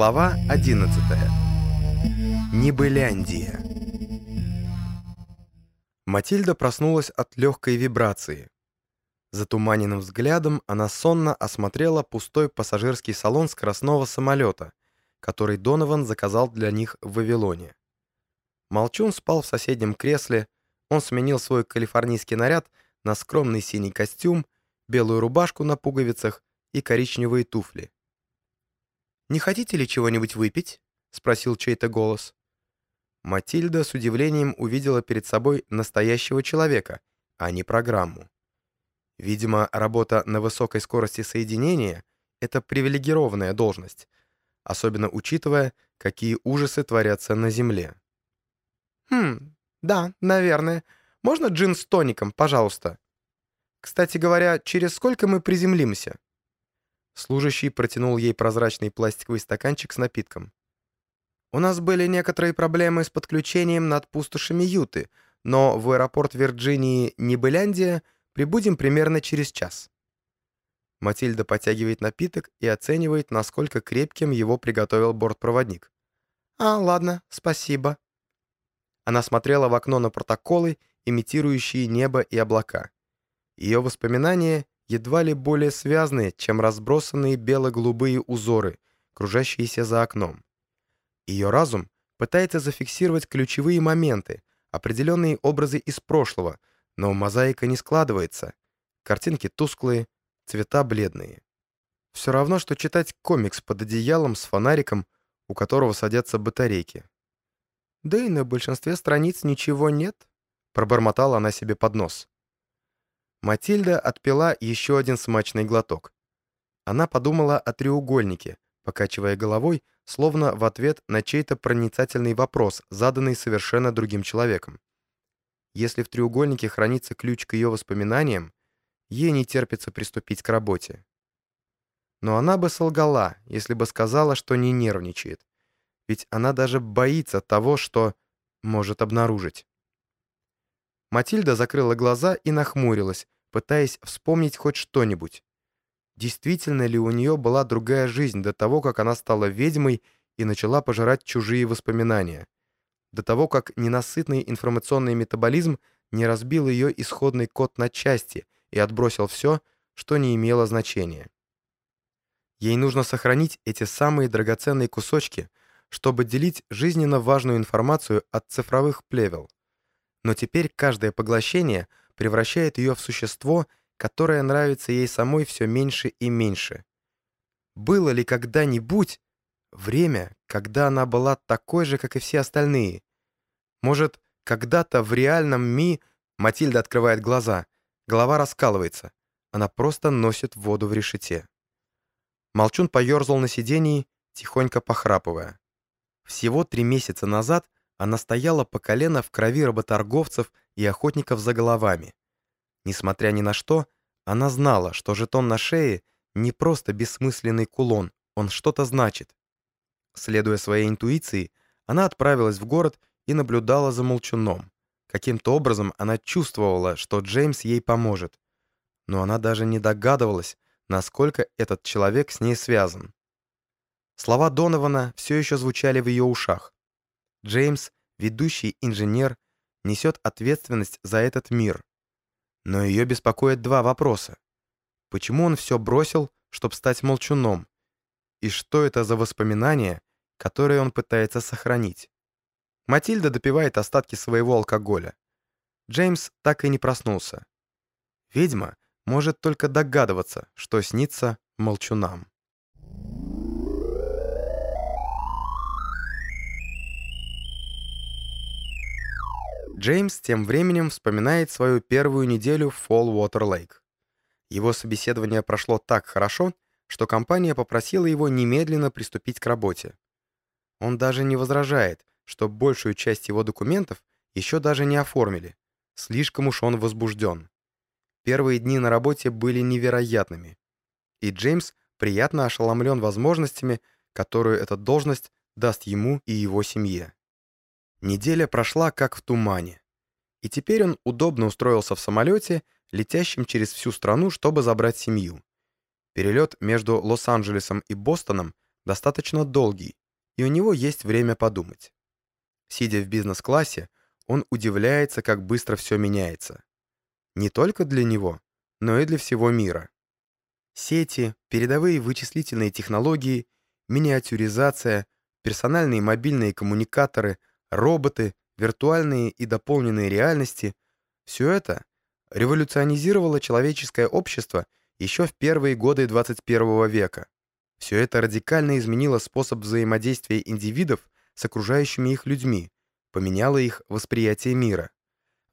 Глава 11. Небыляндия. Матильда проснулась от легкой вибрации. Затуманенным взглядом она сонно осмотрела пустой пассажирский салон скоростного самолета, который Донован заказал для них в Вавилоне. Молчун спал в соседнем кресле, он сменил свой калифорнийский наряд на скромный синий костюм, белую рубашку на пуговицах и коричневые туфли. «Не хотите ли чего-нибудь выпить?» — спросил чей-то голос. Матильда с удивлением увидела перед собой настоящего человека, а не программу. Видимо, работа на высокой скорости соединения — это привилегированная должность, особенно учитывая, какие ужасы творятся на Земле. «Хм, да, наверное. Можно джин с тоником, пожалуйста?» «Кстати говоря, через сколько мы приземлимся?» Служащий протянул ей прозрачный пластиковый стаканчик с напитком. «У нас были некоторые проблемы с подключением над пустошами Юты, но в аэропорт Вирджинии Небыляндия прибудем примерно через час». Матильда подтягивает напиток и оценивает, насколько крепким его приготовил бортпроводник. «А, ладно, спасибо». Она смотрела в окно на протоколы, имитирующие небо и облака. Ее воспоминания едва ли более связанные, чем разбросанные бело-голубые узоры, кружащиеся за окном. Ее разум пытается зафиксировать ключевые моменты, определенные образы из прошлого, но мозаика не складывается. Картинки тусклые, цвета бледные. Все равно, что читать комикс под одеялом с фонариком, у которого садятся батарейки. «Да и на большинстве страниц ничего нет», — пробормотала она себе под нос. Матильда отпила еще один смачный глоток. Она подумала о треугольнике, покачивая головой, словно в ответ на чей-то проницательный вопрос, заданный совершенно другим человеком. Если в треугольнике хранится ключ к ее воспоминаниям, ей не терпится приступить к работе. Но она бы солгала, если бы сказала, что не нервничает. Ведь она даже боится того, что может обнаружить. Матильда закрыла глаза и нахмурилась, пытаясь вспомнить хоть что-нибудь. Действительно ли у нее была другая жизнь до того, как она стала ведьмой и начала пожирать чужие воспоминания? До того, как ненасытный информационный метаболизм не разбил ее исходный код на части и отбросил все, что не имело значения. Ей нужно сохранить эти самые драгоценные кусочки, чтобы делить жизненно важную информацию от цифровых плевел. Но теперь каждое поглощение превращает ее в существо, которое нравится ей самой все меньше и меньше. Было ли когда-нибудь время, когда она была такой же, как и все остальные? Может, когда-то в реальном ми Матильда открывает глаза, голова раскалывается. Она просто носит воду в решете. Молчун поерзал на сидении, тихонько похрапывая. Всего три месяца назад она стояла по колено в крови работорговцев и охотников за головами. Несмотря ни на что, она знала, что жетон на шее не просто бессмысленный кулон, он что-то значит. Следуя своей интуиции, она отправилась в город и наблюдала за молчуном. Каким-то образом она чувствовала, что Джеймс ей поможет. Но она даже не догадывалась, насколько этот человек с ней связан. Слова Донована все еще звучали в ее ушах. Джеймс, ведущий инженер, несет ответственность за этот мир. Но ее беспокоят два вопроса. Почему он все бросил, чтобы стать молчуном? И что это за воспоминания, которые он пытается сохранить? Матильда допивает остатки своего алкоголя. Джеймс так и не проснулся. Ведьма может только догадываться, что снится молчунам. Джеймс тем временем вспоминает свою первую неделю в Fall Lake. Его собеседование прошло так хорошо, что компания попросила его немедленно приступить к работе. Он даже не возражает, что большую часть его документов еще даже не оформили. Слишком уж он возбужден. Первые дни на работе были невероятными. И Джеймс приятно ошеломлен возможностями, которую эта должность даст ему и его семье. Неделя прошла как в тумане. И теперь он удобно устроился в самолете, летящем через всю страну, чтобы забрать семью. Перелет между Лос-Анджелесом и Бостоном достаточно долгий, и у него есть время подумать. Сидя в бизнес-классе, он удивляется, как быстро все меняется. Не только для него, но и для всего мира. Сети, передовые вычислительные технологии, миниатюризация, персональные мобильные коммуникаторы, роботы, виртуальные и дополненные реальности — все это революционизировало человеческое общество еще в первые годы 21 века. Все это радикально изменило способ взаимодействия индивидов с окружающими их людьми, поменяло их восприятие мира.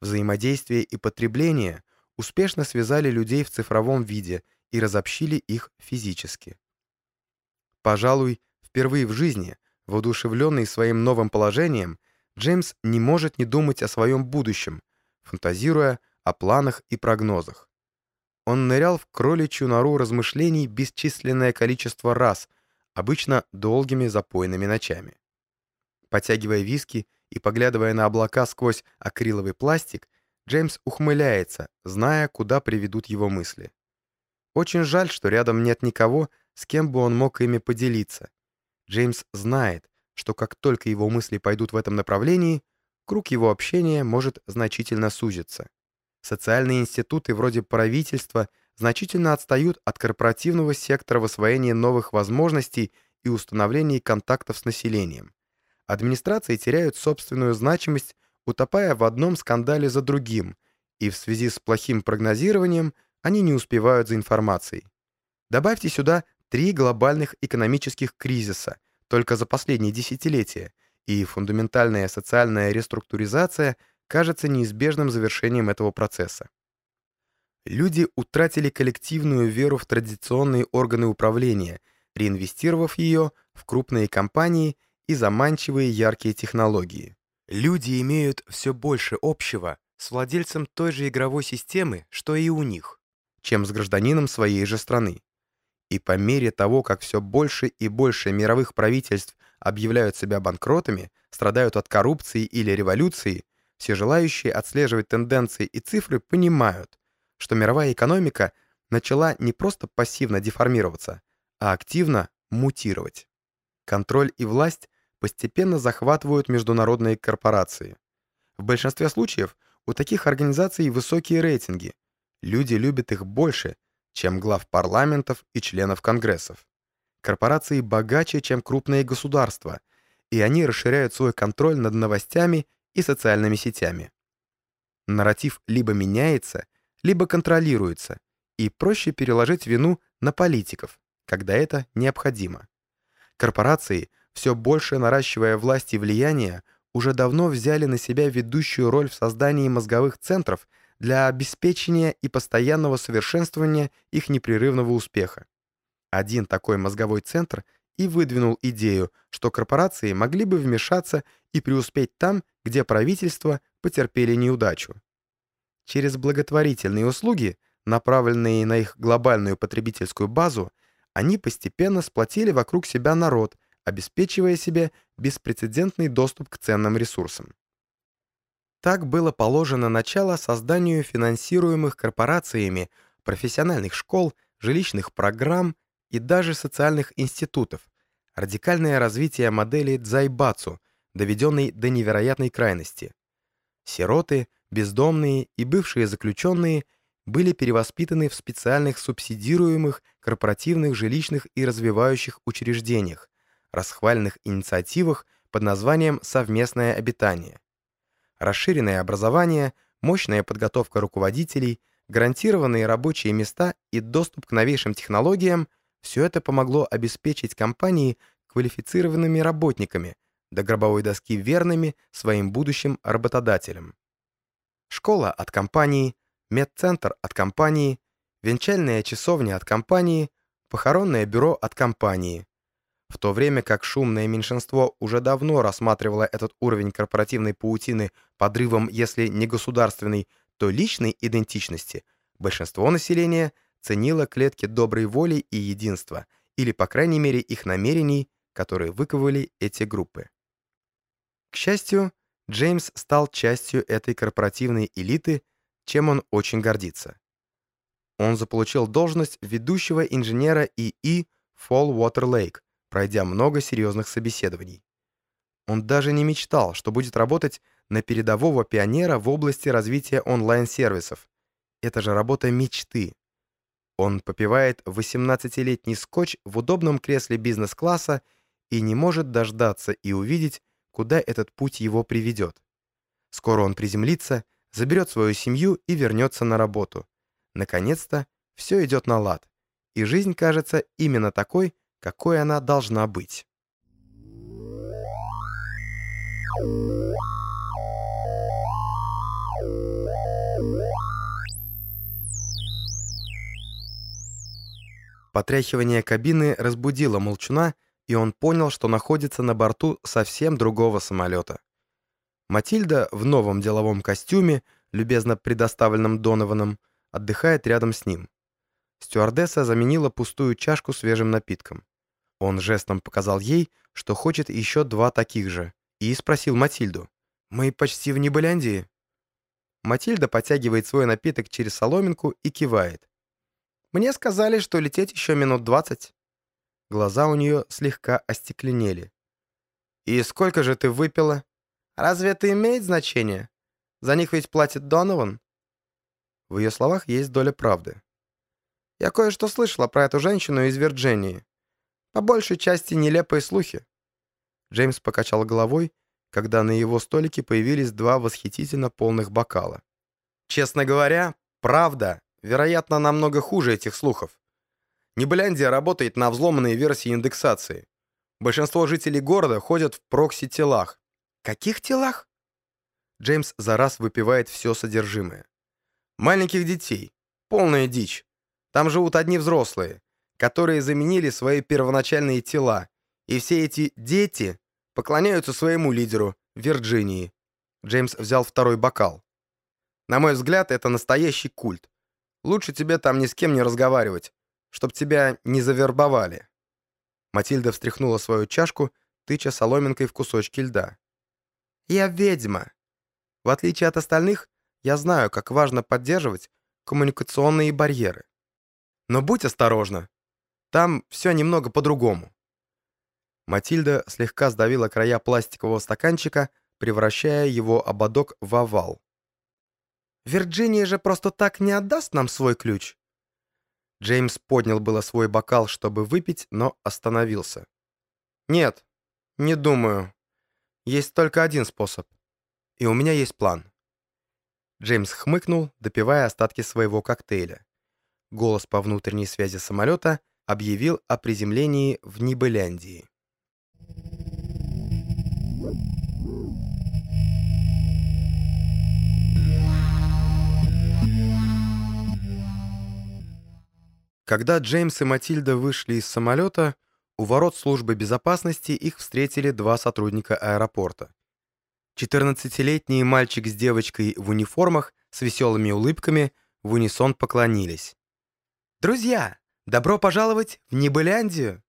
Взаимодействие и потребление успешно связали людей в цифровом виде и разобщили их физически. Пожалуй, впервые в жизни, воодушевленный своим новым положением, Джеймс не может не думать о своем будущем, фантазируя о планах и прогнозах. Он нырял в кроличью нору размышлений бесчисленное количество раз, обычно долгими запойными ночами. Потягивая виски и поглядывая на облака сквозь акриловый пластик, Джеймс ухмыляется, зная, куда приведут его мысли. Очень жаль, что рядом нет никого, с кем бы он мог ими поделиться. Джеймс знает, что как только его мысли пойдут в этом направлении, круг его общения может значительно сузиться. Социальные институты вроде правительства значительно отстают от корпоративного сектора в освоении новых возможностей и установлении контактов с населением. Администрации теряют собственную значимость, утопая в одном скандале за другим, и в связи с плохим прогнозированием они не успевают за информацией. Добавьте сюда три глобальных экономических кризиса только за последние десятилетия, и фундаментальная социальная реструктуризация кажется неизбежным завершением этого процесса. Люди утратили коллективную веру в традиционные органы управления, реинвестировав ее в крупные компании и заманчивые яркие технологии. Люди имеют все больше общего с владельцем той же игровой системы, что и у них, чем с гражданином своей же страны. И по мере того, как все больше и больше мировых правительств объявляют себя банкротами, страдают от коррупции или революции, все желающие отслеживать тенденции и цифры понимают, что мировая экономика начала не просто пассивно деформироваться, а активно мутировать. Контроль и власть постепенно захватывают международные корпорации. В большинстве случаев у таких организаций высокие рейтинги. Люди любят их больше, чем глав парламентов и членов конгрессов. Корпорации богаче, чем крупные государства, и они расширяют свой контроль над новостями и социальными сетями. Нарратив либо меняется, либо контролируется, и проще переложить вину на политиков, когда это необходимо. Корпорации все больше наращивая власть и влияние, уже давно взяли на себя ведущую роль в создании мозговых центров для обеспечения и постоянного совершенствования их непрерывного успеха. Один такой мозговой центр и выдвинул идею, что корпорации могли бы вмешаться и преуспеть там, где правительства потерпели неудачу. Через благотворительные услуги, направленные на их глобальную потребительскую базу, они постепенно сплотили вокруг себя народ – обеспечивая себе беспрецедентный доступ к ценным ресурсам. Так было положено начало созданию финансируемых корпорациями профессиональных школ, жилищных программ и даже социальных институтов, радикальное развитие модели дзайбацу, доведенной до невероятной крайности. Сироты, бездомные и бывшие заключенные были перевоспитаны в специальных субсидируемых корпоративных жилищных и развивающих учреждениях, расхваленных инициативах под названием «Совместное обитание». Расширенное образование, мощная подготовка руководителей, гарантированные рабочие места и доступ к новейшим технологиям – все это помогло обеспечить компании квалифицированными работниками, до гробовой доски верными своим будущим работодателям. Школа от компании, медцентр от компании, венчальная часовня от компании, похоронное бюро от компании в то время как шумное меньшинство уже давно рассматривало этот уровень корпоративной паутины подрывом, если не государственной, то личной идентичности, большинство населения ценило клетки доброй воли и единства, или, по крайней мере, их намерений, которые выковывали эти группы. К счастью, Джеймс стал частью этой корпоративной элиты, чем он очень гордится. Он заполучил должность ведущего инженера ИИ Fall Water Lake, пройдя много серьезных собеседований. Он даже не мечтал, что будет работать на передового пионера в области развития онлайн-сервисов. Это же работа мечты. Он попивает 18-летний скотч в удобном кресле бизнес-класса и не может дождаться и увидеть, куда этот путь его приведет. Скоро он приземлится, заберет свою семью и вернется на работу. Наконец-то все идет на лад, и жизнь кажется именно такой, какой она должна быть. Потряхивание кабины разбудило Молчуна, и он понял, что находится на борту совсем другого самолета. Матильда в новом деловом костюме, любезно предоставленном Донованом, отдыхает рядом с ним. Стюардесса заменила пустую чашку свежим напитком. Он жестом показал ей, что хочет еще два таких же, и спросил Матильду. «Мы почти в Небыляндии?» Матильда подтягивает свой напиток через соломинку и кивает. «Мне сказали, что лететь еще минут двадцать». Глаза у нее слегка остекленели. «И сколько же ты выпила?» «Разве это имеет значение? За них ведь платит Донован». В ее словах есть доля правды. «Я кое-что слышала про эту женщину из Вирджинии. По большей части нелепые слухи. Джеймс покачал головой, когда на его столике появились два восхитительно полных бокала. «Честно говоря, правда, вероятно, намного хуже этих слухов. Небыляндия работает на взломанной версии индексации. Большинство жителей города ходят в прокси-телах. Каких телах? Джеймс за раз выпивает все содержимое. Маленьких детей. Полная дичь. Там живут одни взрослые, которые заменили свои первоначальные тела и все эти дети поклоняются своему лидеру, Вирджинии. Джеймс взял второй бокал. На мой взгляд, это настоящий культ. Лучше тебе там ни с кем не разговаривать, чтоб тебя не завербовали. Матильда встряхнула свою чашку, тыча соломинкой в кусочки льда. «Я ведьма. В отличие от остальных, я знаю, как важно поддерживать коммуникационные барьеры. Но будь осторожна. Там все немного по-другому. Матильда слегка сдавила края пластикового стаканчика, превращая его ободок в овал. «Вирджиния же просто так не отдаст нам свой ключ!» Джеймс поднял было свой бокал, чтобы выпить, но остановился. «Нет, не думаю. Есть только один способ. И у меня есть план». Джеймс хмыкнул, допивая остатки своего коктейля. Голос по внутренней связи самолета объявил о приземлении в Нибеляндии. Когда Джеймс и Матильда вышли из самолета, у ворот службы безопасности их встретили два сотрудника аэропорта. 14-летний мальчик с девочкой в униформах с веселыми улыбками в унисон поклонились. «Друзья, добро пожаловать в Небыляндию!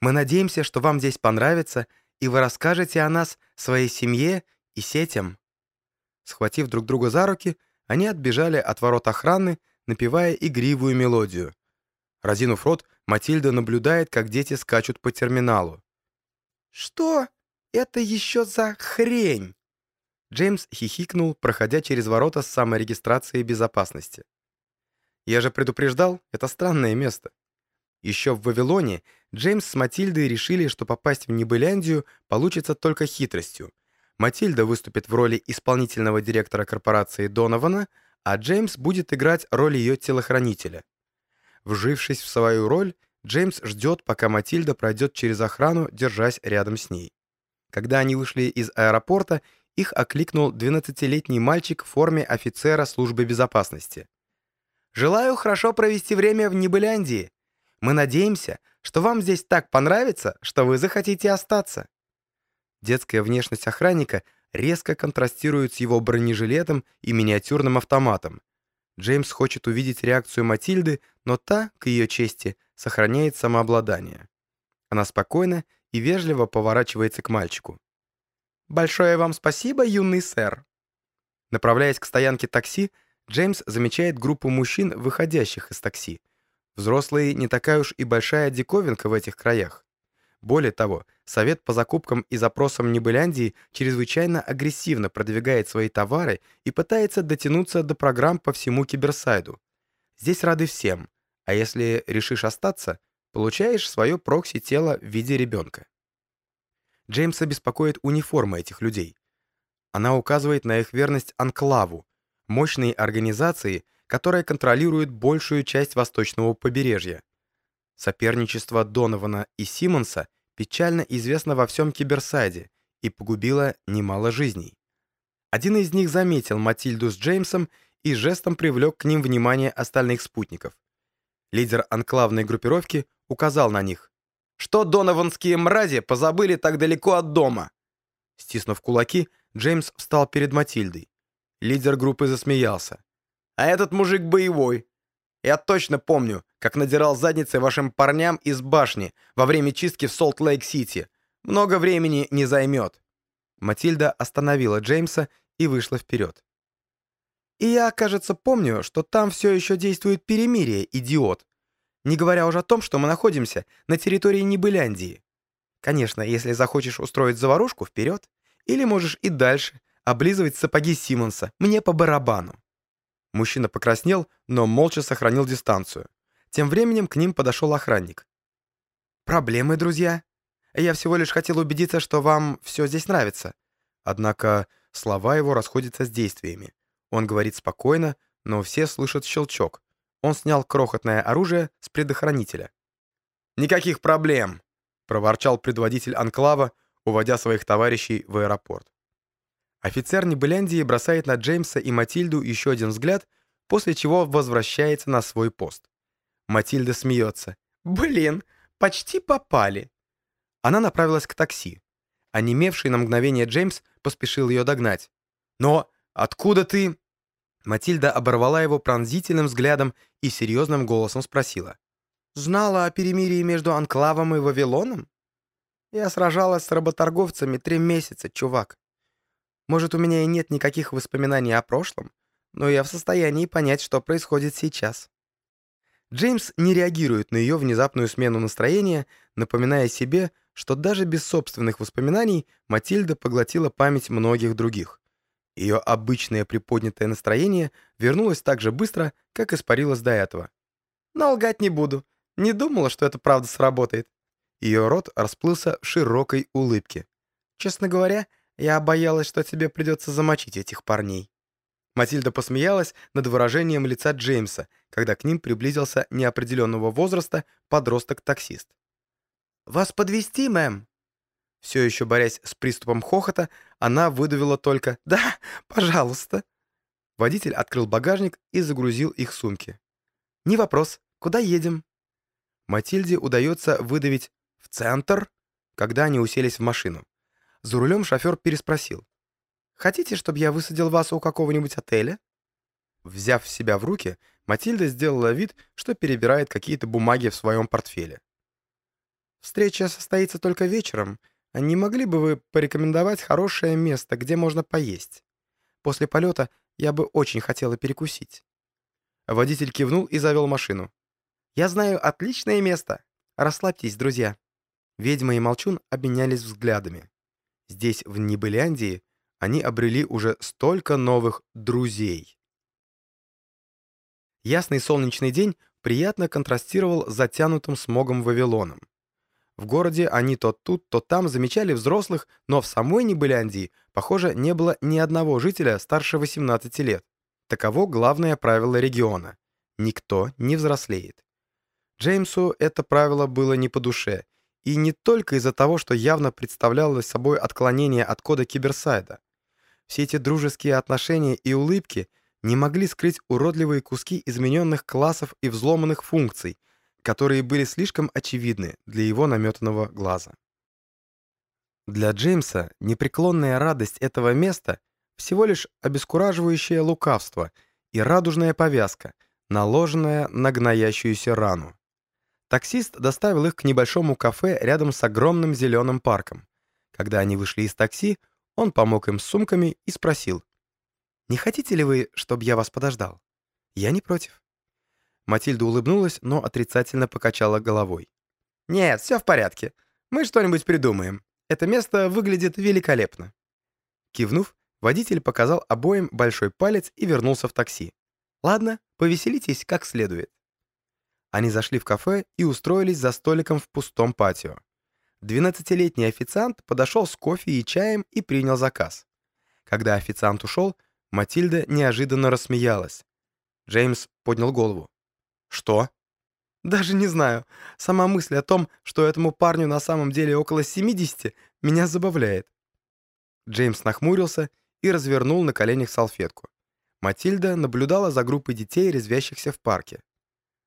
Мы надеемся, что вам здесь понравится, и вы расскажете о нас своей семье и сетям». Схватив друг друга за руки, они отбежали от ворот охраны, напевая игривую мелодию. Разинув рот, Матильда наблюдает, как дети скачут по терминалу. «Что это еще за хрень?» Джеймс хихикнул, проходя через ворота с саморегистрацией безопасности. «Я же предупреждал, это странное место». Еще в Вавилоне Джеймс с Матильдой решили, что попасть в Небыляндию получится только хитростью. Матильда выступит в роли исполнительного директора корпорации Донована, а Джеймс будет играть роль ее телохранителя. Вжившись в свою роль, Джеймс ждет, пока Матильда пройдет через охрану, держась рядом с ней. Когда они вышли из аэропорта, их окликнул 12-летний мальчик в форме офицера службы безопасности. «Желаю хорошо провести время в Небыляндии. Мы надеемся, что вам здесь так понравится, что вы захотите остаться». Детская внешность охранника резко контрастирует с его бронежилетом и миниатюрным автоматом. Джеймс хочет увидеть реакцию Матильды, но та, к ее чести, сохраняет самообладание. Она спокойно и вежливо поворачивается к мальчику. «Большое вам спасибо, юный сэр». Направляясь к стоянке такси, Джеймс замечает группу мужчин, выходящих из такси. Взрослые не такая уж и большая диковинка в этих краях. Более того, Совет по закупкам и запросам Небыляндии чрезвычайно агрессивно продвигает свои товары и пытается дотянуться до программ по всему Киберсайду. Здесь рады всем, а если решишь остаться, получаешь свое прокси-тело в виде ребенка. Джеймса беспокоит униформа этих людей. Она указывает на их верность Анклаву, мощной организации, которая контролирует большую часть восточного побережья. Соперничество Донована и Симмонса печально известно во всем Киберсайде и погубило немало жизней. Один из них заметил Матильду с Джеймсом и жестом привлек к ним внимание остальных спутников. Лидер анклавной группировки указал на них. «Что донованские мрази позабыли так далеко от дома?» Стиснув кулаки, Джеймс встал перед Матильдой. Лидер группы засмеялся. «А этот мужик боевой. Я точно помню, как надирал задницы вашим парням из башни во время чистки в Солт-Лейк-Сити. Много времени не займет». Матильда остановила Джеймса и вышла вперед. «И я, кажется, помню, что там все еще действует перемирие, идиот. Не говоря уже о том, что мы находимся на территории Небыляндии. Конечно, если захочешь устроить заварушку, вперед. Или можешь и дальше облизывать сапоги Симмонса. Мне по барабану». Мужчина покраснел, но молча сохранил дистанцию. Тем временем к ним подошел охранник. «Проблемы, друзья? Я всего лишь хотел убедиться, что вам все здесь нравится». Однако слова его расходятся с действиями. Он говорит спокойно, но все слышат щелчок. Он снял крохотное оружие с предохранителя. «Никаких проблем!» — проворчал предводитель Анклава, уводя своих товарищей в аэропорт. Офицер Небыляндии бросает на Джеймса и Матильду еще один взгляд, после чего возвращается на свой пост. Матильда смеется. «Блин, почти попали!» Она направилась к такси. Онемевший на мгновение Джеймс поспешил ее догнать. «Но откуда ты...» Матильда оборвала его пронзительным взглядом и серьезным голосом спросила. «Знала о перемирии между Анклавом и Вавилоном?» «Я сражалась с работорговцами три месяца, чувак. Может, у меня и нет никаких воспоминаний о прошлом, но я в состоянии понять, что происходит сейчас. Джеймс не реагирует на ее внезапную смену настроения, напоминая себе, что даже без собственных воспоминаний Матильда поглотила память многих других. Ее обычное приподнятое настроение вернулось так же быстро, как испарилось до этого. Но лгать не буду. Не думала, что это правда сработает. Ее рот расплылся широкой улыбке. Честно говоря, я боялась, что тебе придется замочить этих парней». Матильда посмеялась над выражением лица Джеймса, когда к ним приблизился неопределенного возраста подросток-таксист. «Вас подвести, мэм?» Все еще борясь с приступом хохота, она выдавила только «Да, пожалуйста». Водитель открыл багажник и загрузил их сумки. «Не вопрос. Куда едем?» Матильде удается выдавить «в центр», когда они уселись в машину. За рулем шофер переспросил. «Хотите, чтобы я высадил вас у какого-нибудь отеля?» Взяв себя в руки, Матильда сделала вид, что перебирает какие-то бумаги в своем портфеле. «Встреча состоится только вечером. Не могли бы вы порекомендовать хорошее место, где можно поесть? После полета я бы очень хотела перекусить». Водитель кивнул и завел машину. «Я знаю отличное место. Расслабьтесь, друзья». Ведьма и Молчун обменялись взглядами. Здесь, в Нибыляндии, они обрели уже столько новых друзей. Ясный солнечный день приятно контрастировал с затянутым смогом Вавилоном. В городе они то тут, то там замечали взрослых, но в самой Небыляндии, похоже, не было ни одного жителя старше 18 лет. Таково главное правило региона. Никто не взрослеет. Джеймсу это правило было не по душе, и не только из-за того, что явно представляло собой отклонение от кода киберсайда. Все эти дружеские отношения и улыбки не могли скрыть уродливые куски измененных классов и взломанных функций, которые были слишком очевидны для его наметанного глаза. Для Джеймса непреклонная радость этого места всего лишь обескураживающее лукавство и радужная повязка, наложенная на гноящуюся рану. Таксист доставил их к небольшому кафе рядом с огромным зеленым парком. Когда они вышли из такси, он помог им с сумками и спросил. «Не хотите ли вы, чтобы я вас подождал?» «Я не против». Матильда улыбнулась, но отрицательно покачала головой. «Нет, все в порядке. Мы что-нибудь придумаем. Это место выглядит великолепно». Кивнув, водитель показал обоим большой палец и вернулся в такси. «Ладно, повеселитесь как следует». Они зашли в кафе и устроились за столиком в пустом патио. Двенадцатилетний официант подошел с кофе и чаем и принял заказ. Когда официант ушел, Матильда неожиданно рассмеялась. Джеймс поднял голову. «Что?» «Даже не знаю. Сама мысль о том, что этому парню на самом деле около 70, меня забавляет». Джеймс нахмурился и развернул на коленях салфетку. Матильда наблюдала за группой детей, резвящихся в парке.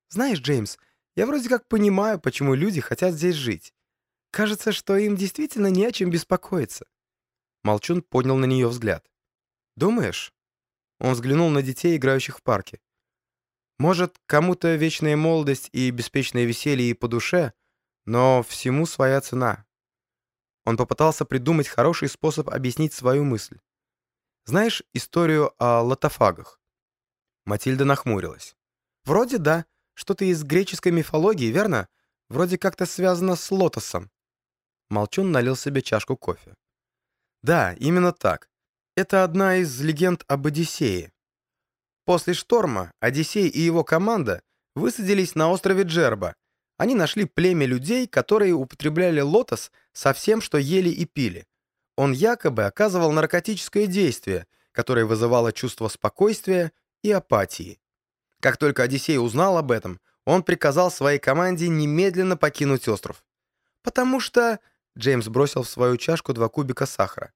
«Знаешь, Джеймс, я вроде как понимаю, почему люди хотят здесь жить. Кажется, что им действительно не о чем беспокоиться». Молчун поднял на нее взгляд. «Думаешь?» Он взглянул на детей, играющих в парке. «Может, кому-то вечная молодость и беспечное веселье и по душе, но всему своя цена». Он попытался придумать хороший способ объяснить свою мысль. «Знаешь историю о лотофагах?» Матильда нахмурилась. «Вроде да. Что-то из греческой мифологии, верно? Вроде как-то связано с лотосом». Молчун налил себе чашку кофе. «Да, именно так. Это одна из легенд об Одиссее. После шторма Одиссей и его команда высадились на острове Джерба. Они нашли племя людей, которые употребляли лотос со всем, что ели и пили. Он якобы оказывал наркотическое действие, которое вызывало чувство спокойствия и апатии. Как только Одиссей узнал об этом, он приказал своей команде немедленно покинуть остров. «Потому что...» — Джеймс бросил в свою чашку два кубика сахара.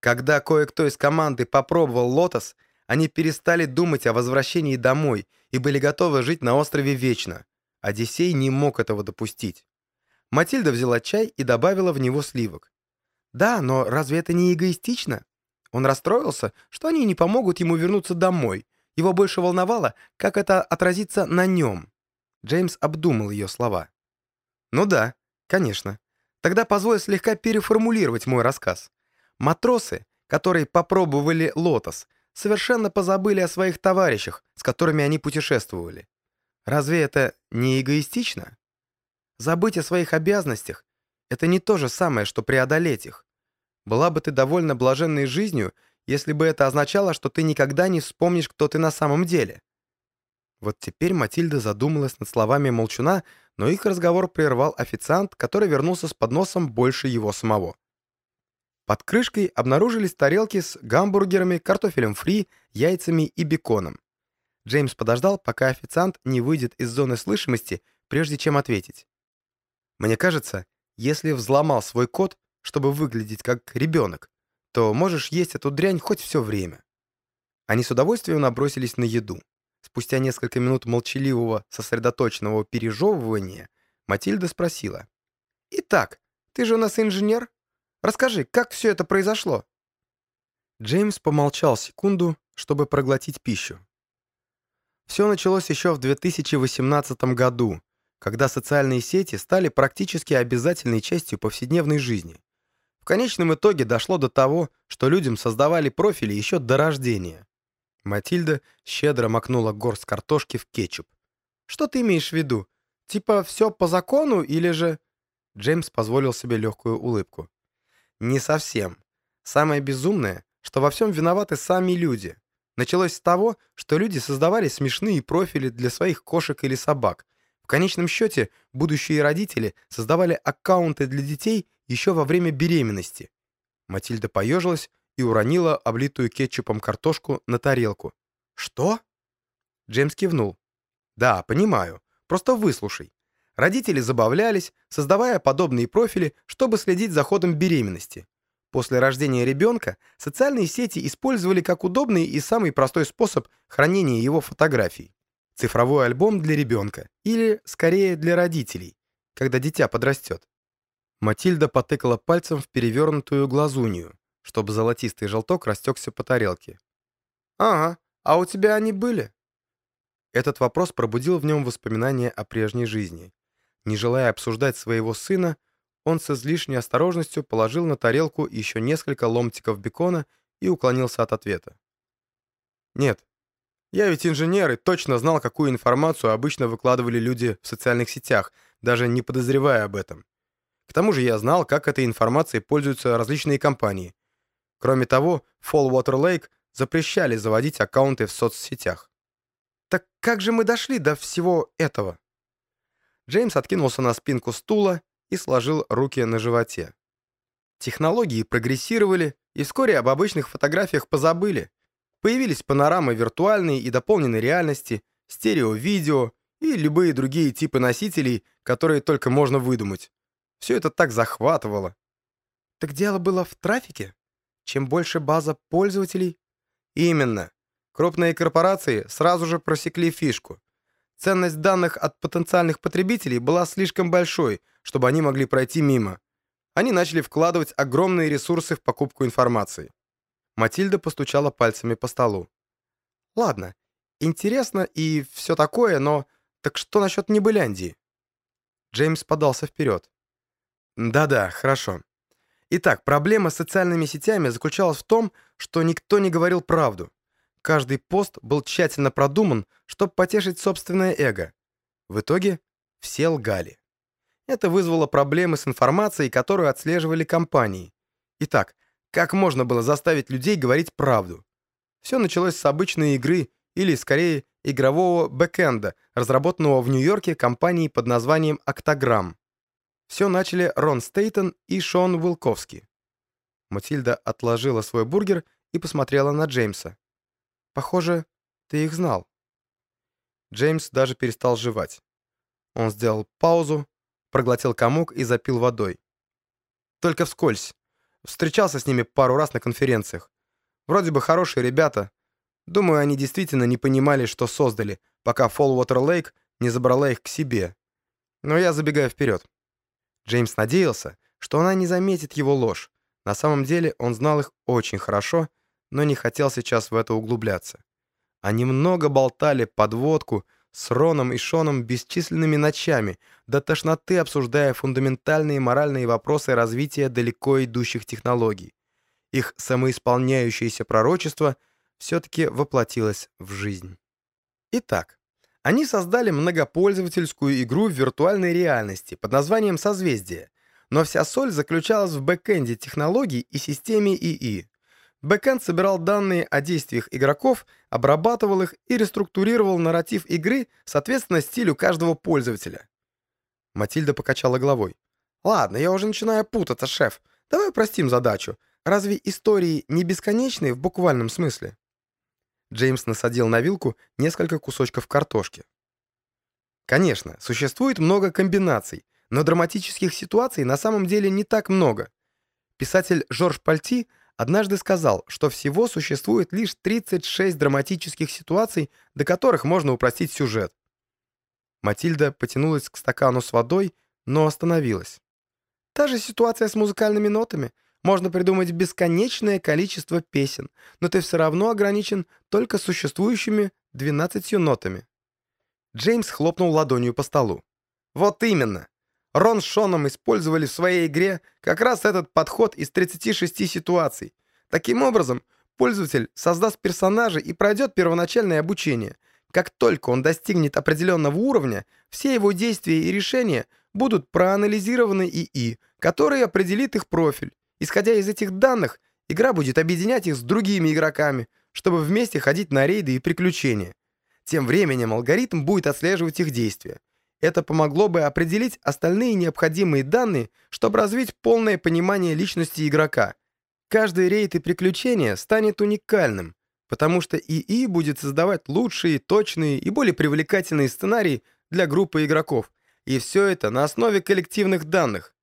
Когда кое-кто из команды попробовал лотос, они перестали думать о возвращении домой и были готовы жить на острове вечно. Одиссей не мог этого допустить. Матильда взяла чай и добавила в него сливок. «Да, но разве это не эгоистично?» Он расстроился, что они не помогут ему вернуться домой, его больше волновало, как это отразится на нем. Джеймс обдумал ее слова. «Ну да, конечно. Тогда позволь слегка переформулировать мой рассказ. Матросы, которые попробовали лотос, совершенно позабыли о своих товарищах, с которыми они путешествовали. Разве это не эгоистично? Забыть о своих обязанностях — это не то же самое, что преодолеть их. Была бы ты довольно блаженной жизнью, если бы это означало, что ты никогда не вспомнишь, кто ты на самом деле. Вот теперь Матильда задумалась над словами Молчуна, но их разговор прервал официант, который вернулся с подносом больше его самого. Под крышкой обнаружились тарелки с гамбургерами, картофелем фри, яйцами и беконом. Джеймс подождал, пока официант не выйдет из зоны слышимости, прежде чем ответить. «Мне кажется, если взломал свой код, чтобы выглядеть как ребенок, то можешь есть эту дрянь хоть все время». Они с удовольствием набросились на еду. Спустя несколько минут молчаливого, сосредоточенного пережевывания Матильда спросила. «Итак, ты же у нас инженер? Расскажи, как все это произошло?» Джеймс помолчал секунду, чтобы проглотить пищу. Все началось еще в 2018 году, когда социальные сети стали практически обязательной частью повседневной жизни конечном итоге дошло до того, что людям создавали профили еще до рождения. Матильда щедро макнула горсть картошки в кетчуп. «Что ты имеешь в виду? Типа все по закону или же...» Джеймс позволил себе легкую улыбку. «Не совсем. Самое безумное, что во всем виноваты сами люди. Началось с того, что люди создавали смешные профили для своих кошек или собак. В конечном счете, будущие родители создавали аккаунты для детей еще во время беременности. Матильда поежилась и уронила облитую кетчупом картошку на тарелку. «Что?» Джеймс кивнул. «Да, понимаю. Просто выслушай. Родители забавлялись, создавая подобные профили, чтобы следить за ходом беременности. После рождения ребенка социальные сети использовали как удобный и самый простой способ хранения его фотографий. Цифровой альбом для ребенка, или, скорее, для родителей, когда дитя подрастет. Матильда потыкала пальцем в перевернутую глазунью, чтобы золотистый желток растекся по тарелке. «Ага, а у тебя они были?» Этот вопрос пробудил в нем воспоминания о прежней жизни. Не желая обсуждать своего сына, он с излишней осторожностью положил на тарелку еще несколько ломтиков бекона и уклонился от ответа. «Нет, я ведь инженер и точно знал, какую информацию обычно выкладывали люди в социальных сетях, даже не подозревая об этом. К тому же я знал, как этой информацией пользуются различные компании. Кроме того, Fall Water Lake запрещали заводить аккаунты в соцсетях. Так как же мы дошли до всего этого? Джеймс откинулся на спинку стула и сложил руки на животе. Технологии прогрессировали, и вскоре об обычных фотографиях позабыли. Появились панорамы виртуальной и дополненной реальности, стерео-видео и любые другие типы носителей, которые только можно выдумать. Все это так захватывало. Так дело было в трафике? Чем больше база пользователей? Именно. Крупные корпорации сразу же просекли фишку. Ценность данных от потенциальных потребителей была слишком большой, чтобы они могли пройти мимо. Они начали вкладывать огромные ресурсы в покупку информации. Матильда постучала пальцами по столу. «Ладно, интересно и все такое, но так что насчет небыляндии?» Джеймс подался вперед. «Да-да, хорошо. Итак, проблема с социальными сетями заключалась в том, что никто не говорил правду. Каждый пост был тщательно продуман, чтобы потешить собственное эго. В итоге все лгали. Это вызвало проблемы с информацией, которую отслеживали компании. Итак, как можно было заставить людей говорить правду? Все началось с обычной игры, или, скорее, игрового бэкэнда, разработанного в Нью-Йорке компанией под названием «Октограмм». Все начали Рон Стейтон и Шон Уилковский. Матильда отложила свой бургер и посмотрела на Джеймса. «Похоже, ты их знал». Джеймс даже перестал жевать. Он сделал паузу, проглотил комок и запил водой. Только вскользь. Встречался с ними пару раз на конференциях. Вроде бы хорошие ребята. Думаю, они действительно не понимали, что создали, пока Fallwater Lake не забрала их к себе. Но я забегаю вперед. Джеймс надеялся, что она не заметит его ложь. На самом деле он знал их очень хорошо, но не хотел сейчас в это углубляться. Они много болтали подводку с Роном и Шоном бесчисленными ночами, до тошноты обсуждая фундаментальные моральные вопросы развития далеко идущих технологий. Их самоисполняющееся пророчество все-таки воплотилось в жизнь. Итак, они создали многопользовательскую игру в виртуальной реальности под названием «Созвездие», но вся соль заключалась в бэкэнде технологий и системе ИИ. Бэкэнд собирал данные о действиях игроков, обрабатывал их и реструктурировал нарратив игры соответственно стилю каждого пользователя. Матильда покачала головой. «Ладно, я уже начинаю путаться, шеф. Давай простим задачу. Разве истории не бесконечные в буквальном смысле?» Джеймс насадил на вилку несколько кусочков картошки. Конечно, существует много комбинаций, но драматических ситуаций на самом деле не так много. Писатель Жорж Пальти однажды сказал, что всего существует лишь 36 драматических ситуаций, до которых можно упростить сюжет. Матильда потянулась к стакану с водой, но остановилась. Та же ситуация с музыкальными нотами — можно придумать бесконечное количество песен, но ты все равно ограничен только существующими 12 нотами. Джеймс хлопнул ладонью по столу. Вот именно. Рон с Шоном использовали в своей игре как раз этот подход из 36 ситуаций. Таким образом, пользователь создаст персонажа и пройдет первоначальное обучение. Как только он достигнет определенного уровня, все его действия и решения будут проанализированы ИИ, который определит их профиль. Исходя из этих данных, игра будет объединять их с другими игроками, чтобы вместе ходить на рейды и приключения. Тем временем алгоритм будет отслеживать их действия. Это помогло бы определить остальные необходимые данные, чтобы развить полное понимание личности игрока. Каждый рейд и приключение станет уникальным, потому что ИИ будет создавать лучшие, точные и более привлекательные сценарии для группы игроков. И все это на основе коллективных данных.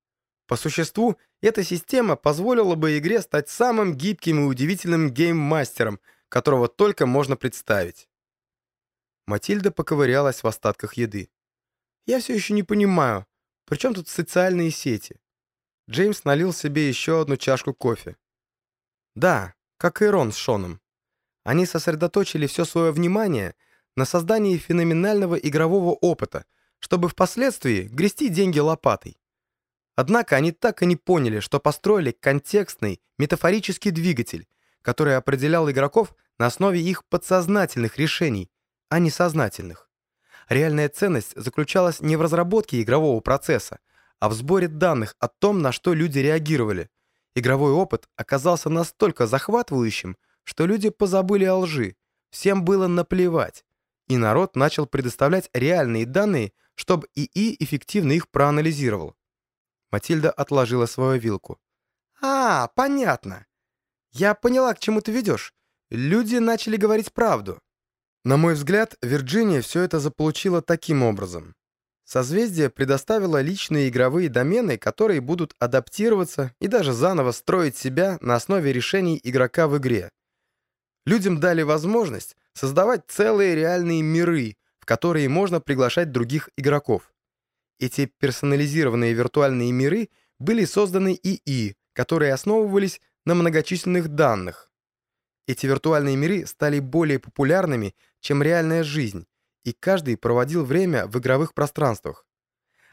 По существу, эта система позволила бы игре стать самым гибким и удивительным гейммастером, которого только можно представить. Матильда поковырялась в остатках еды. «Я все еще не понимаю, при чем тут социальные сети?» Джеймс налил себе еще одну чашку кофе. «Да, как и Рон с Шоном. Они сосредоточили все свое внимание на создании феноменального игрового опыта, чтобы впоследствии грести деньги лопатой. Однако они так и не поняли, что построили контекстный, метафорический двигатель, который определял игроков на основе их подсознательных решений, а не сознательных. Реальная ценность заключалась не в разработке игрового процесса, а в сборе данных о том, на что люди реагировали. Игровой опыт оказался настолько захватывающим, что люди позабыли о лжи. Всем было наплевать. И народ начал предоставлять реальные данные, чтобы ИИ эффективно их проанализировал. Матильда отложила свою вилку. «А, понятно. Я поняла, к чему ты ведешь. Люди начали говорить правду». На мой взгляд, Вирджиния все это заполучила таким образом. Созвездие предоставило личные игровые домены, которые будут адаптироваться и даже заново строить себя на основе решений игрока в игре. Людям дали возможность создавать целые реальные миры, в которые можно приглашать других игроков. Эти персонализированные виртуальные миры были созданы ИИ, которые основывались на многочисленных данных. Эти виртуальные миры стали более популярными, чем реальная жизнь, и каждый проводил время в игровых пространствах.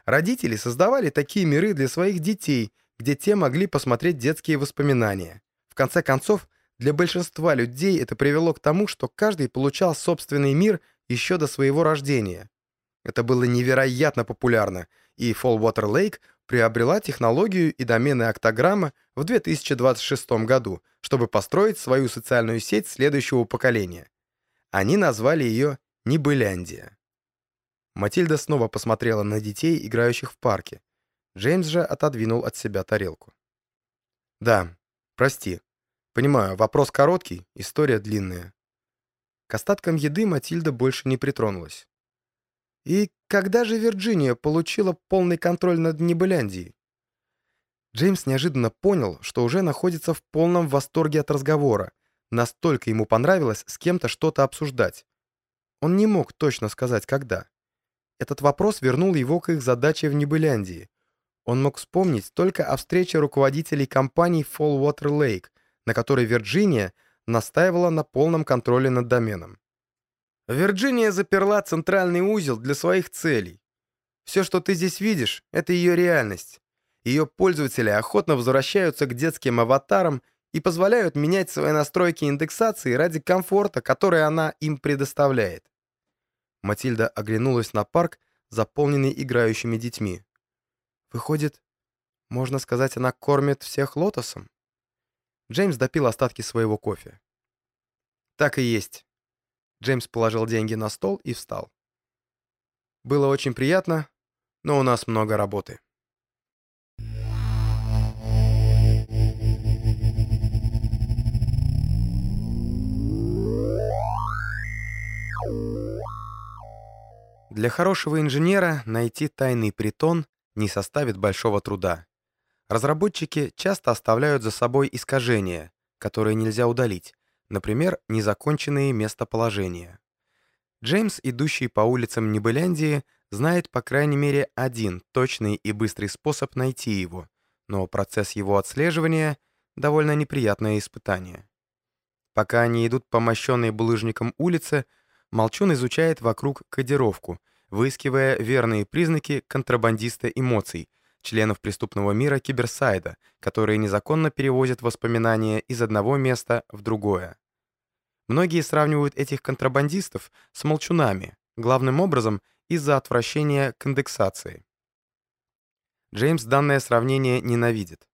Родители создавали такие миры для своих детей, где те могли посмотреть детские воспоминания. В конце концов, для большинства людей это привело к тому, что каждый получал собственный мир еще до своего рождения. Это было невероятно популярно, и Fallwater Lake приобрела технологию и домены октограмма в 2026 году, чтобы построить свою социальную сеть следующего поколения. Они назвали ее Небыляндия. Матильда снова посмотрела на детей, играющих в парке. Джеймс же отодвинул от себя тарелку. «Да, прости. Понимаю, вопрос короткий, история длинная». К остаткам еды Матильда больше не притронулась. И когда же Вирджиния получила полный контроль над Небыляндией? Джеймс неожиданно понял, что уже находится в полном восторге от разговора. Настолько ему понравилось с кем-то что-то обсуждать. Он не мог точно сказать, когда. Этот вопрос вернул его к их задаче в Небыляндии. Он мог вспомнить только о встрече руководителей компании Fallwater Lake, на которой Вирджиния настаивала на полном контроле над доменом. Вирджиния заперла центральный узел для своих целей. Все, что ты здесь видишь, это ее реальность. Ее пользователи охотно возвращаются к детским аватарам и позволяют менять свои настройки индексации ради комфорта, который она им предоставляет. Матильда оглянулась на парк, заполненный играющими детьми. Выходит, можно сказать, она кормит всех лотосом? Джеймс допил остатки своего кофе. Так и есть. Джеймс положил деньги на стол и встал. «Было очень приятно, но у нас много работы». Для хорошего инженера найти тайный притон не составит большого труда. Разработчики часто оставляют за собой искажения, которые нельзя удалить, например, незаконченные местоположения. Джеймс, идущий по улицам Небыляндии, знает по крайней мере один точный и быстрый способ найти его, но процесс его отслеживания — довольно неприятное испытание. Пока они идут по мощенной булыжником улице, Молчун изучает вокруг кодировку, выискивая верные признаки контрабандиста эмоций, членов преступного мира Киберсайда, которые незаконно перевозят воспоминания из одного места в другое. Многие сравнивают этих контрабандистов с молчунами, главным образом из-за отвращения к индексации. Джеймс данное сравнение ненавидит.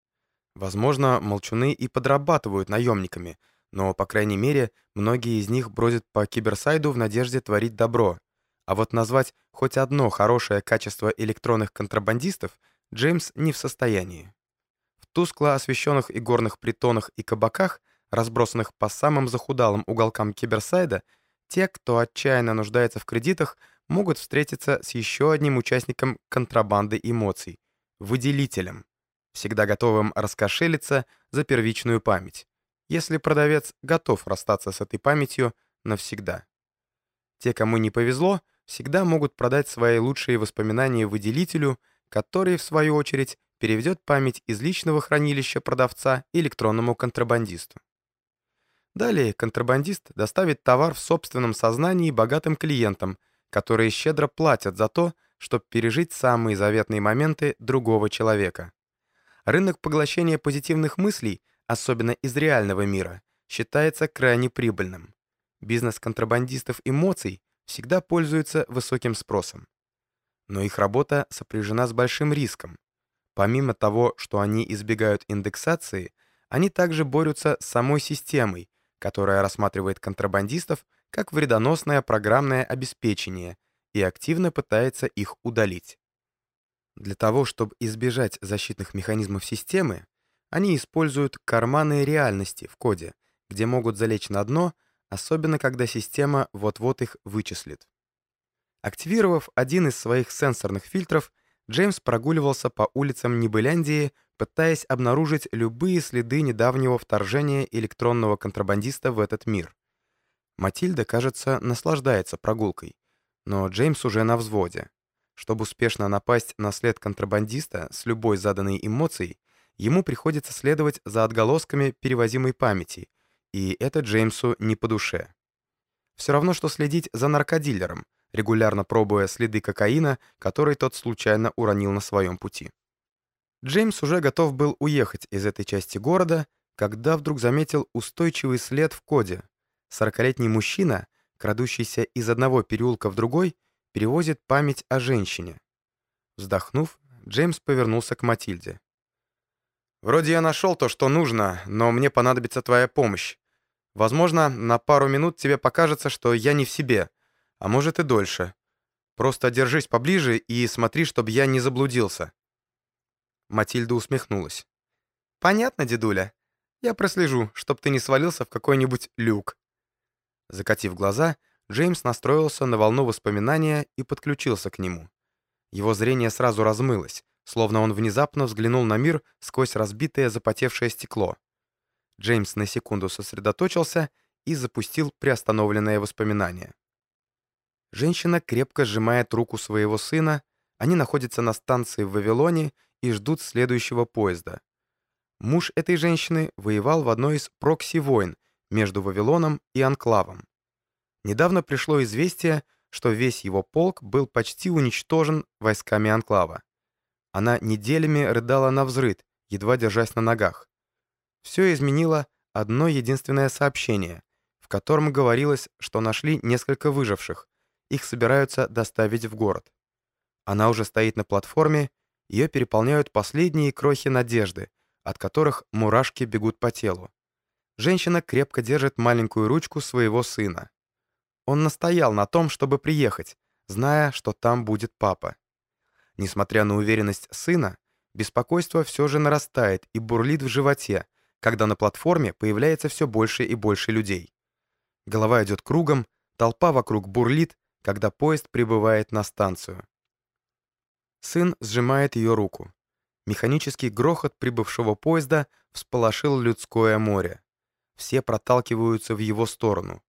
Возможно, молчуны и подрабатывают наемниками, но, по крайней мере, многие из них бродят по киберсайду в надежде творить добро. А вот назвать хоть одно хорошее качество электронных контрабандистов Джеймс не в состоянии. В тускло освещенных игорных притонах и кабаках разбросанных по самым захудалым уголкам киберсайда, те, кто отчаянно нуждается в кредитах, могут встретиться с еще одним участником контрабанды эмоций — выделителем, всегда готовым раскошелиться за первичную память, если продавец готов расстаться с этой памятью навсегда. Те, кому не повезло, всегда могут продать свои лучшие воспоминания выделителю, который, в свою очередь, переведет память из личного хранилища продавца электронному контрабандисту. Далее контрабандист доставит товар в собственном сознании богатым клиентам, которые щедро платят за то, чтобы пережить самые заветные моменты другого человека. Рынок поглощения позитивных мыслей, особенно из реального мира, считается крайне прибыльным. Бизнес контрабандистов эмоций всегда пользуется высоким спросом. Но их работа сопряжена с большим риском. Помимо того, что они избегают индексации, они также борются с самой системой, которая рассматривает контрабандистов как вредоносное программное обеспечение и активно пытается их удалить. Для того, чтобы избежать защитных механизмов системы, они используют карманы реальности в коде, где могут залечь на дно, особенно когда система вот-вот их вычислит. Активировав один из своих сенсорных фильтров, Джеймс прогуливался по улицам Небыляндии, пытаясь обнаружить любые следы недавнего вторжения электронного контрабандиста в этот мир. Матильда, кажется, наслаждается прогулкой, но Джеймс уже на взводе. Чтобы успешно напасть на след контрабандиста с любой заданной эмоцией, ему приходится следовать за отголосками перевозимой памяти, и это Джеймсу не по душе. Все равно, что следить за наркодилером, регулярно пробуя следы кокаина, который тот случайно уронил на своем пути. Джеймс уже готов был уехать из этой части города, когда вдруг заметил устойчивый след в коде. Сорокалетний мужчина, крадущийся из одного переулка в другой, перевозит память о женщине. Вздохнув, Джеймс повернулся к Матильде. «Вроде я нашел то, что нужно, но мне понадобится твоя помощь. Возможно, на пару минут тебе покажется, что я не в себе, а может и дольше. Просто держись поближе и смотри, чтобы я не заблудился». Матильда усмехнулась. «Понятно, дедуля. Я прослежу, чтоб ты не свалился в какой-нибудь люк». Закатив глаза, Джеймс настроился на волну воспоминания и подключился к нему. Его зрение сразу размылось словно он внезапно взглянул на мир сквозь разбитое запотевшее стекло. Джеймс на секунду сосредоточился и запустил приостановленное воспоминание. Женщина крепко сжимает руку своего сына, они находятся на станции в Вавилоне и ждут следующего поезда. Муж этой женщины воевал в одной из прокси-войн между Вавилоном и Анклавом. Недавно пришло известие, что весь его полк был почти уничтожен войсками Анклава. Она неделями рыдала на взрыд, едва держась на ногах. Все изменило одно единственное сообщение, в котором говорилось, что нашли несколько выживших. Их собираются доставить в город. Она уже стоит на платформе, ее переполняют последние крохи надежды, от которых мурашки бегут по телу. Женщина крепко держит маленькую ручку своего сына. Он настоял на том, чтобы приехать, зная, что там будет папа. Несмотря на уверенность сына, беспокойство все же нарастает и бурлит в животе, когда на платформе появляется все больше и больше людей. Голова идет кругом, толпа вокруг бурлит, когда поезд прибывает на станцию. Сын сжимает ее руку. Механический грохот прибывшего поезда всполошил людское море. Все проталкиваются в его сторону.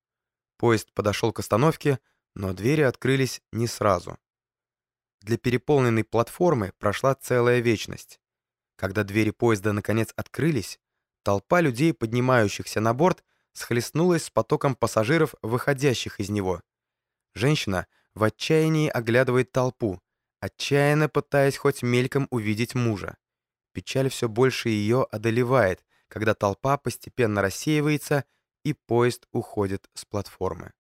Поезд подошел к остановке, но двери открылись не сразу. Для переполненной платформы прошла целая вечность. Когда двери поезда наконец открылись, толпа людей, поднимающихся на борт, схлестнулась с потоком пассажиров, выходящих из него. Женщина в отчаянии оглядывает толпу, отчаянно пытаясь хоть мельком увидеть мужа. Печаль все больше ее одолевает, когда толпа постепенно рассеивается и поезд уходит с платформы.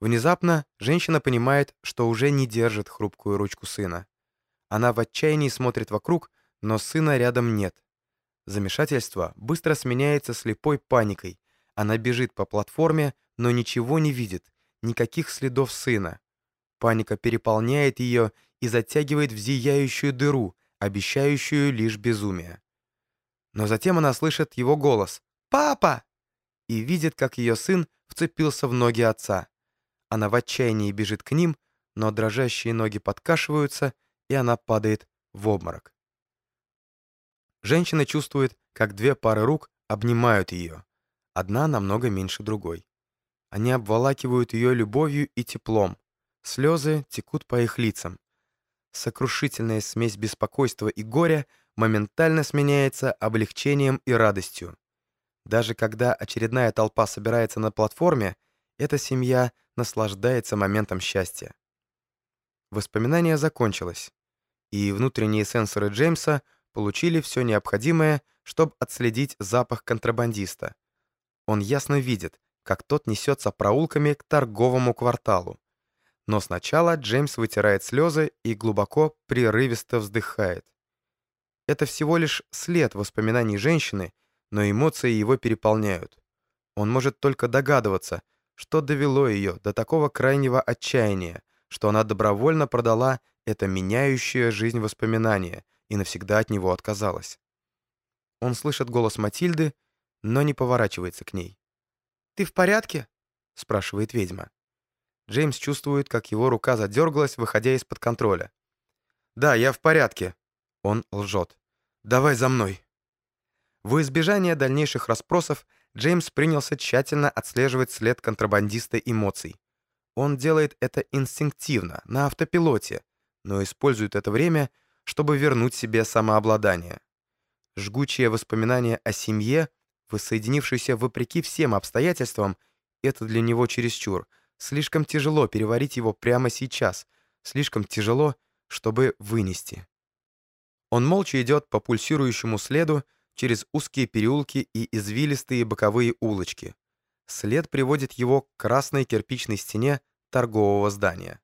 Внезапно женщина понимает, что уже не держит хрупкую ручку сына. Она в отчаянии смотрит вокруг, но сына рядом нет. Замешательство быстро сменяется слепой паникой. Она бежит по платформе, но ничего не видит, никаких следов сына. Паника переполняет ее и затягивает в зияющую дыру, обещающую лишь безумие. Но затем она слышит его голос «Папа!» и видит, как ее сын вцепился в ноги отца. Она в отчаянии бежит к ним, но дрожащие ноги подкашиваются, и она падает в обморок. Женщина чувствует, как две пары рук обнимают ее. Одна намного меньше другой. Они обволакивают ее любовью и теплом. Слезы текут по их лицам. Сокрушительная смесь беспокойства и горя моментально сменяется облегчением и радостью. Даже когда очередная толпа собирается на платформе, эта семья наслаждается моментом счастья. Воспоминание закончилось, и внутренние сенсоры Джеймса получили все необходимое, чтобы отследить запах контрабандиста. Он ясно видит, как тот несется проулками к торговому кварталу. Но сначала Джеймс вытирает слезы и глубоко, прерывисто вздыхает. Это всего лишь след воспоминаний женщины, но эмоции его переполняют. Он может только догадываться, что довело ее до такого крайнего отчаяния, что она добровольно продала это меняющее жизнь воспоминание и навсегда от него отказалась. Он слышит голос Матильды, но не поворачивается к ней. «Ты в порядке?» — спрашивает ведьма. Джеймс чувствует, как его рука задергалась, выходя из-под контроля. «Да, я в порядке». Он лжет. «Давай за мной». В избежание дальнейших расспросов Джеймс принялся тщательно отслеживать след контрабандиста эмоций. Он делает это инстинктивно, на автопилоте, но использует это время, чтобы вернуть себе самообладание. Жгучее воспоминание о семье, воссоединившейся вопреки всем обстоятельствам, это для него чересчур. Слишком тяжело переварить его прямо сейчас, слишком тяжело, чтобы вынести. Он молча идет по пульсирующему следу через узкие переулки и извилистые боковые улочки. След приводит его к красной кирпичной стене торгового здания.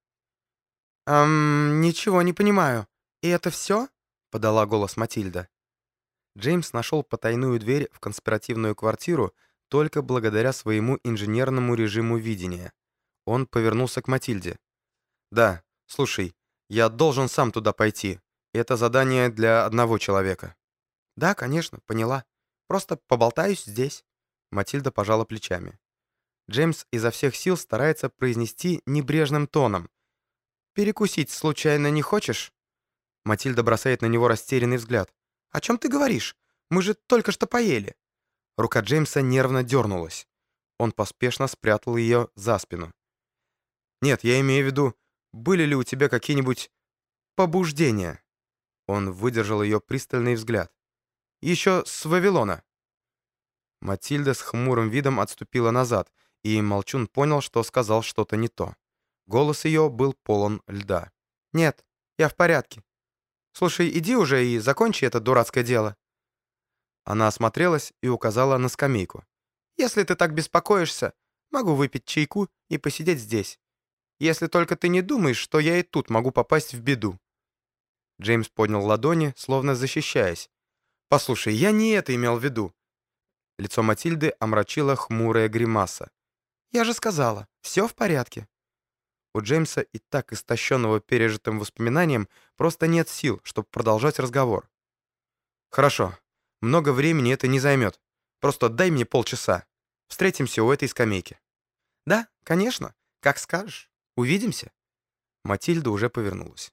«Эм, ничего не понимаю. И это все?» — подала голос Матильда. Джеймс нашел потайную дверь в конспиративную квартиру только благодаря своему инженерному режиму видения. Он повернулся к Матильде. «Да, слушай, я должен сам туда пойти. Это задание для одного человека». «Да, конечно, поняла. Просто поболтаюсь здесь». Матильда пожала плечами. Джеймс изо всех сил старается произнести небрежным тоном. «Перекусить случайно не хочешь?» Матильда бросает на него растерянный взгляд. «О чем ты говоришь? Мы же только что поели». Рука Джеймса нервно дернулась. Он поспешно спрятал ее за спину. «Нет, я имею в виду, были ли у тебя какие-нибудь побуждения?» Он выдержал ее пристальный взгляд. «Еще с Вавилона». Матильда с хмурым видом отступила назад, и Молчун понял, что сказал что-то не то. Голос ее был полон льда. «Нет, я в порядке. Слушай, иди уже и закончи это дурацкое дело». Она осмотрелась и указала на скамейку. «Если ты так беспокоишься, могу выпить чайку и посидеть здесь. Если только ты не думаешь, что я и тут могу попасть в беду». Джеймс поднял ладони, словно защищаясь. «Послушай, я не это имел в виду». Лицо Матильды омрачила хмурая гримаса. «Я же сказала, все в порядке». У Джеймса и так истощенного пережитым воспоминанием просто нет сил, чтобы продолжать разговор. «Хорошо. Много времени это не займет. Просто дай мне полчаса. Встретимся у этой скамейки». «Да, конечно. Как скажешь. Увидимся». Матильда уже повернулась.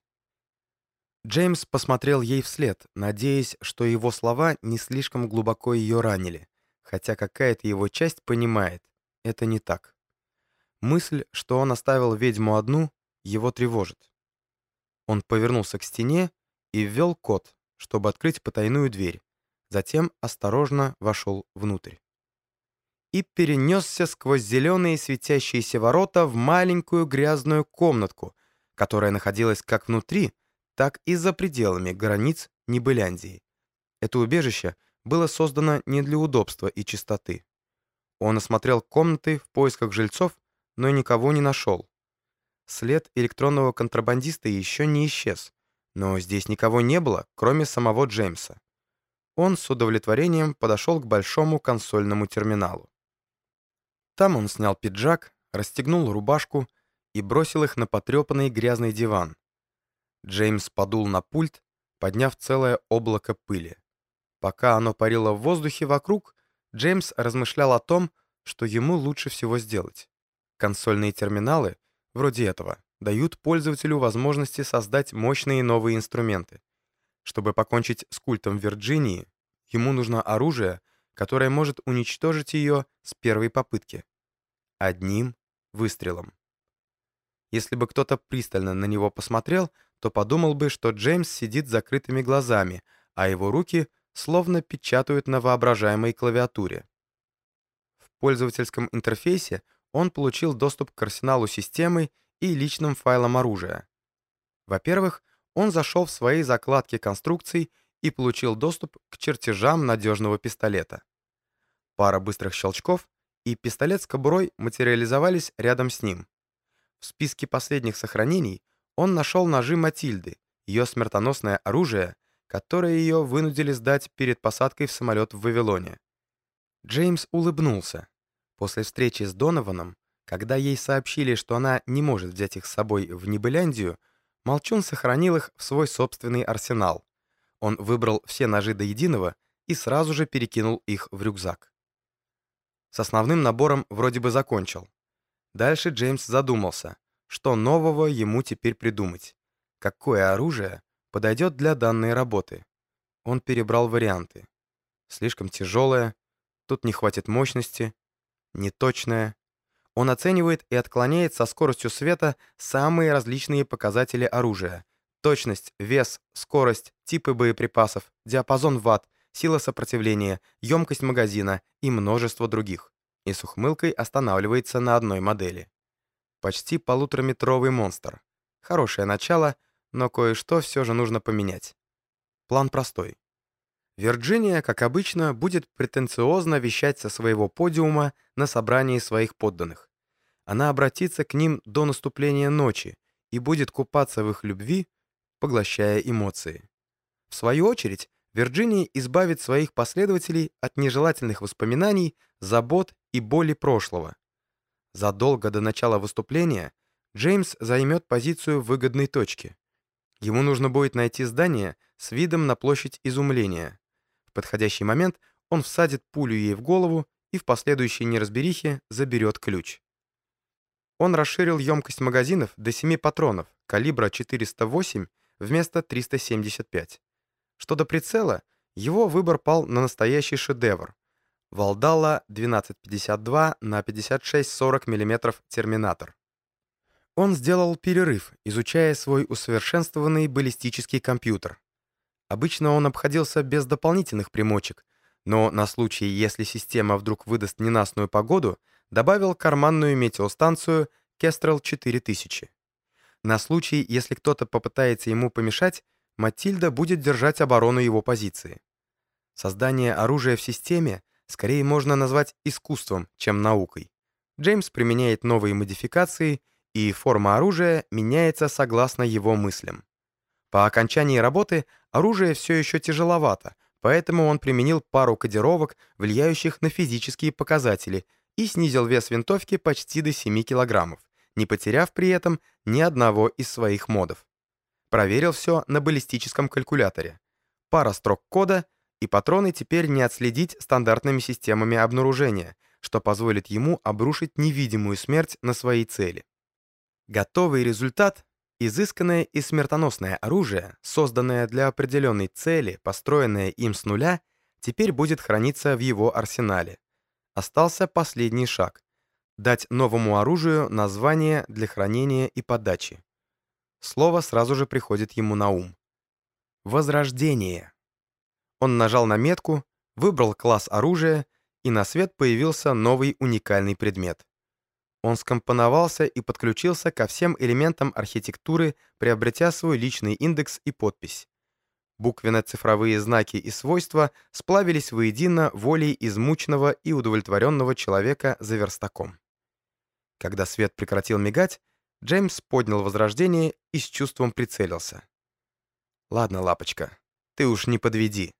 Джеймс посмотрел ей вслед, надеясь, что его слова не слишком глубоко ее ранили, хотя какая-то его часть понимает, это не так. Мысль, что он оставил ведьму одну, его тревожит. Он повернулся к стене и ввел код, чтобы открыть потайную дверь. Затем осторожно вошел внутрь. И перенесся сквозь зеленые светящиеся ворота в маленькую грязную комнатку, которая находилась как внутри, так и за пределами границ Небыляндии. Это убежище было создано не для удобства и чистоты. Он осмотрел комнаты в поисках жильцов но никого не нашел. След электронного контрабандиста еще не исчез, но здесь никого не было, кроме самого Джеймса. Он с удовлетворением подошел к большому консольному терминалу. Там он снял пиджак, расстегнул рубашку и бросил их на потрепанный грязный диван. Джеймс подул на пульт, подняв целое облако пыли. Пока оно парило в воздухе вокруг, Джеймс размышлял о том, что ему лучше всего сделать. Консольные терминалы, вроде этого, дают пользователю возможности создать мощные новые инструменты. Чтобы покончить с культом Вирджинии, ему нужно оружие, которое может уничтожить ее с первой попытки. Одним выстрелом. Если бы кто-то пристально на него посмотрел, то подумал бы, что Джеймс сидит с закрытыми глазами, а его руки словно печатают на воображаемой клавиатуре. В пользовательском интерфейсе он получил доступ к арсеналу системы и личным файлам оружия. Во-первых, он зашел в свои закладки конструкций и получил доступ к чертежам надежного пистолета. Пара быстрых щелчков, и пистолет с кобурой материализовались рядом с ним. В списке последних сохранений он нашел ножи Матильды, ее смертоносное оружие, которые ее вынудили сдать перед посадкой в самолет в Вавилоне. Джеймс улыбнулся. После встречи с Донованом, когда ей сообщили, что она не может взять их с собой в Небыляндию, Молчун сохранил их в свой собственный арсенал. Он выбрал все ножи до единого и сразу же перекинул их в рюкзак. С основным набором вроде бы закончил. Дальше Джеймс задумался, что нового ему теперь придумать. Какое оружие подойдет для данной работы? Он перебрал варианты. Слишком тяжелое, тут не хватит мощности, неточное. Он оценивает и отклоняет со скоростью света самые различные показатели оружия. Точность, вес, скорость, типы боеприпасов, диапазон ватт, сила сопротивления, емкость магазина и множество других. И с ухмылкой останавливается на одной модели. Почти полутораметровый монстр. Хорошее начало, но кое-что все же нужно поменять. План простой. Вирджиния, как обычно, будет претенциозно вещать со своего подиума на собрании своих подданных. Она обратится к ним до наступления ночи и будет купаться в их любви, поглощая эмоции. В свою очередь, Вирджиния избавит своих последователей от нежелательных воспоминаний, забот и боли прошлого. Задолго до начала выступления Джеймс займет позицию в выгодной точке. Ему нужно будет найти здание с видом на площадь изумления. В подходящий момент он всадит пулю ей в голову и в последующей неразберихе заберет ключ. Он расширил емкость магазинов до 7 патронов калибра 408 вместо 375. Что до прицела, его выбор пал на настоящий шедевр. Валдала 1252 на 56-40 мм терминатор. Он сделал перерыв, изучая свой усовершенствованный баллистический компьютер. Обычно он обходился без дополнительных примочек, но на случай, если система вдруг выдаст ненастную погоду, добавил карманную метеостанцию Kestrel 4000. На случай, если кто-то попытается ему помешать, Матильда будет держать оборону его позиции. Создание оружия в системе скорее можно назвать искусством, чем наукой. Джеймс применяет новые модификации, и форма оружия меняется согласно его мыслям. По окончании работы оружие все еще тяжеловато, поэтому он применил пару кодировок, влияющих на физические показатели, и снизил вес винтовки почти до 7 килограммов, не потеряв при этом ни одного из своих модов. Проверил все на баллистическом калькуляторе. Пара строк кода, и патроны теперь не отследить стандартными системами обнаружения, что позволит ему обрушить невидимую смерть на свои цели. Готовый результат — изысканное и смертоносное оружие, созданное для определенной цели, построенное им с нуля, теперь будет храниться в его арсенале. Остался последний шаг — дать новому оружию название для хранения и подачи. Слово сразу же приходит ему на ум. Возрождение. Он нажал на метку, выбрал класс оружия, и на свет появился новый уникальный предмет. Он скомпоновался и подключился ко всем элементам архитектуры, приобретя свой личный индекс и подпись. Буквенно-цифровые знаки и свойства сплавились воедино волей измученного и удовлетворенного человека за верстаком. Когда свет прекратил мигать, Джеймс поднял возрождение и с чувством прицелился. «Ладно, лапочка, ты уж не подведи».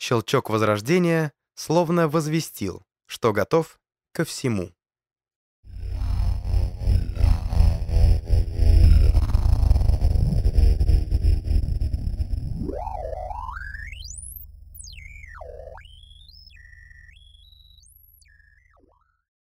Щелчок возрождения словно возвестил, что готов ко всему.